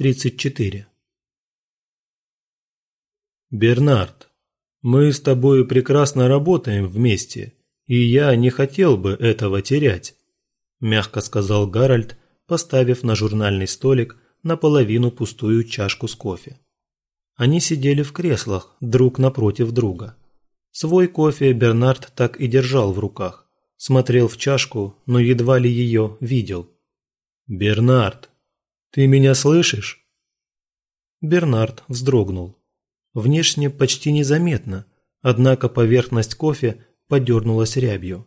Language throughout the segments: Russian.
34. Бернард, мы с тобой прекрасно работаем вместе, и я не хотел бы этого терять, мягко сказал Гарольд, поставив на журнальный столик наполовину пустую чашку с кофе. Они сидели в креслах друг напротив друга. Свой кофе Бернард так и держал в руках, смотрел в чашку, но едва ли ее видел. «Бернард, ты меня слышишь?» Бернард вздрогнул. Внешне почти незаметно, однако поверхность кофе подернулась рябью.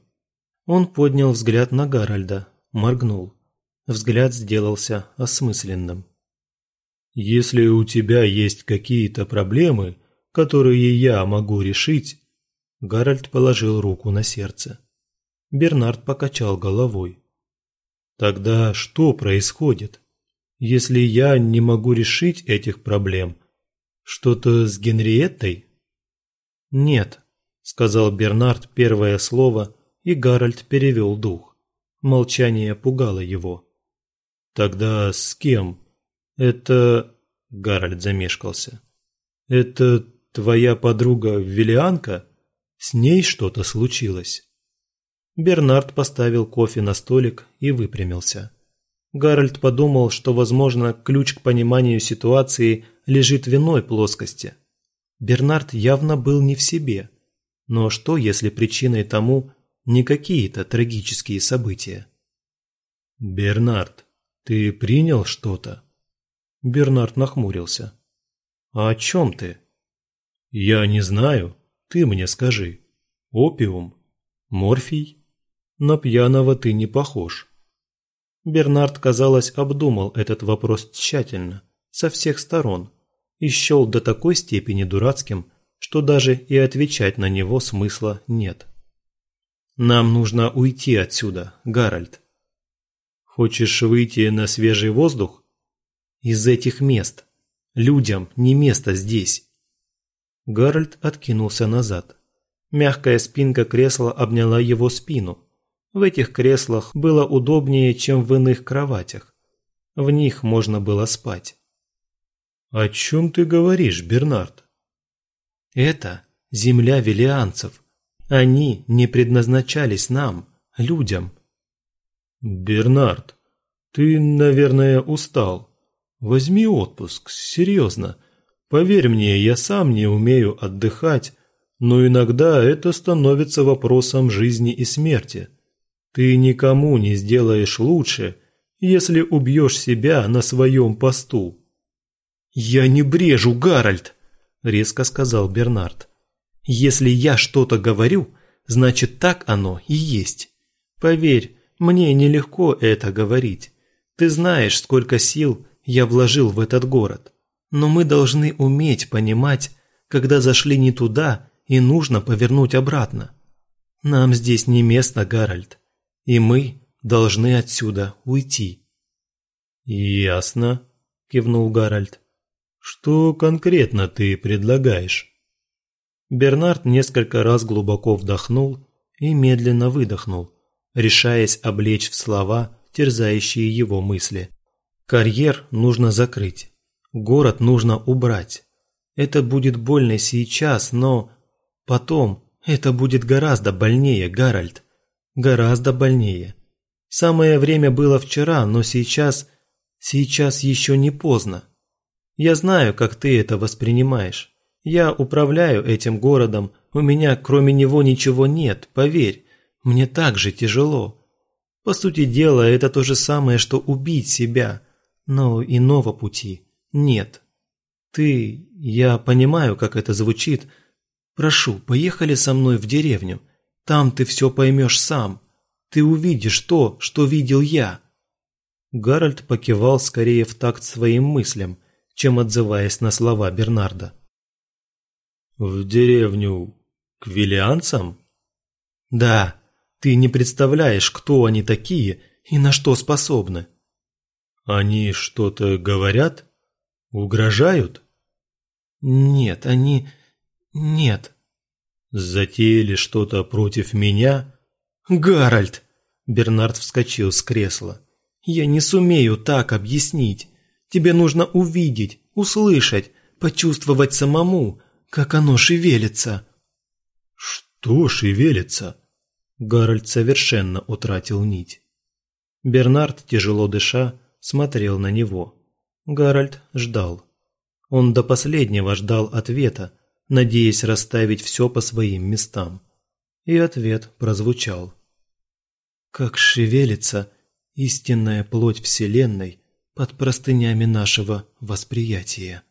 Он поднял взгляд на Гарольда, моргнул. Взгляд сделался осмысленным. «Если у тебя есть какие-то проблемы, которые я могу решить...» Гарольд положил руку на сердце. Бернард покачал головой. «Тогда что происходит? Если я не могу решить этих проблем, что-то с Генриеттой?» «Нет», – сказал Бернард первое слово, и Гарольд перевел дух. Молчание пугало его. «Тогда с кем? Это...» – Гарольд замешкался. «Это твоя подруга Виллианка? С ней что-то случилось?» Бернард поставил кофе на столик и выпрямился. Гарольд подумал, что, возможно, ключ к пониманию ситуации лежит в иной плоскости. Бернард явно был не в себе. Но что, если причиной тому не какие-то трагические события? «Бернард, ты принял что-то?» Бернард нахмурился. «А о чем ты?» «Я не знаю. Ты мне скажи. Опиум? Морфий? На пьяного ты не похож». Бернард, казалось, обдумал этот вопрос тщательно, со всех сторон, и счел до такой степени дурацким, что даже и отвечать на него смысла нет. «Нам нужно уйти отсюда, Гарольд». «Хочешь выйти на свежий воздух?» «Из этих мест. Людям не место здесь». Гарольд откинулся назад. Мягкая спинка кресла обняла его спину. В этих креслах было удобнее, чем в иных кроватях. В них можно было спать. «О чем ты говоришь, Бернард?» «Это земля велианцев. Они не предназначались нам, людям». «Бернард, ты, наверное, устал. Возьми отпуск, серьезно. Поверь мне, я сам не умею отдыхать, но иногда это становится вопросом жизни и смерти. Ты никому не сделаешь лучше, если убьешь себя на своем посту». «Я не брежу, Гарольд!» – резко сказал Бернард. «Если я что-то говорю, значит так оно и есть. Поверь, мне нелегко это говорить. Ты знаешь, сколько сил я вложил в этот город. Но мы должны уметь понимать, когда зашли не туда и нужно повернуть обратно. Нам здесь не место, Гарольд и мы должны отсюда уйти». «Ясно», – кивнул Гарольд. «Что конкретно ты предлагаешь?» Бернард несколько раз глубоко вдохнул и медленно выдохнул, решаясь облечь в слова терзающие его мысли. «Карьер нужно закрыть, город нужно убрать. Это будет больно сейчас, но потом это будет гораздо больнее, Гарольд. Гораздо больнее. Самое время было вчера, но сейчас... Сейчас еще не поздно. Я знаю, как ты это воспринимаешь. Я управляю этим городом, у меня кроме него ничего нет, поверь. Мне так же тяжело. По сути дела, это то же самое, что убить себя. Но иного пути нет. Ты... Я понимаю, как это звучит. Прошу, поехали со мной в деревню. Там ты все поймешь сам. Ты увидишь то, что видел я». Гарольд покивал скорее в такт своим мыслям, чем отзываясь на слова Бернарда. «В деревню к виллианцам?» «Да, ты не представляешь, кто они такие и на что способны». «Они что-то говорят? Угрожают?» «Нет, они... нет». Затеяли что-то против меня? Гарольд! Бернард вскочил с кресла. Я не сумею так объяснить. Тебе нужно увидеть, услышать, почувствовать самому, как оно шевелится». «Что шевелится?» Гарольд совершенно утратил нить. Бернард, тяжело дыша, смотрел на него. Гарольд ждал. Он до последнего ждал ответа, надеясь расставить все по своим местам. И ответ прозвучал. «Как шевелится истинная плоть Вселенной под простынями нашего восприятия».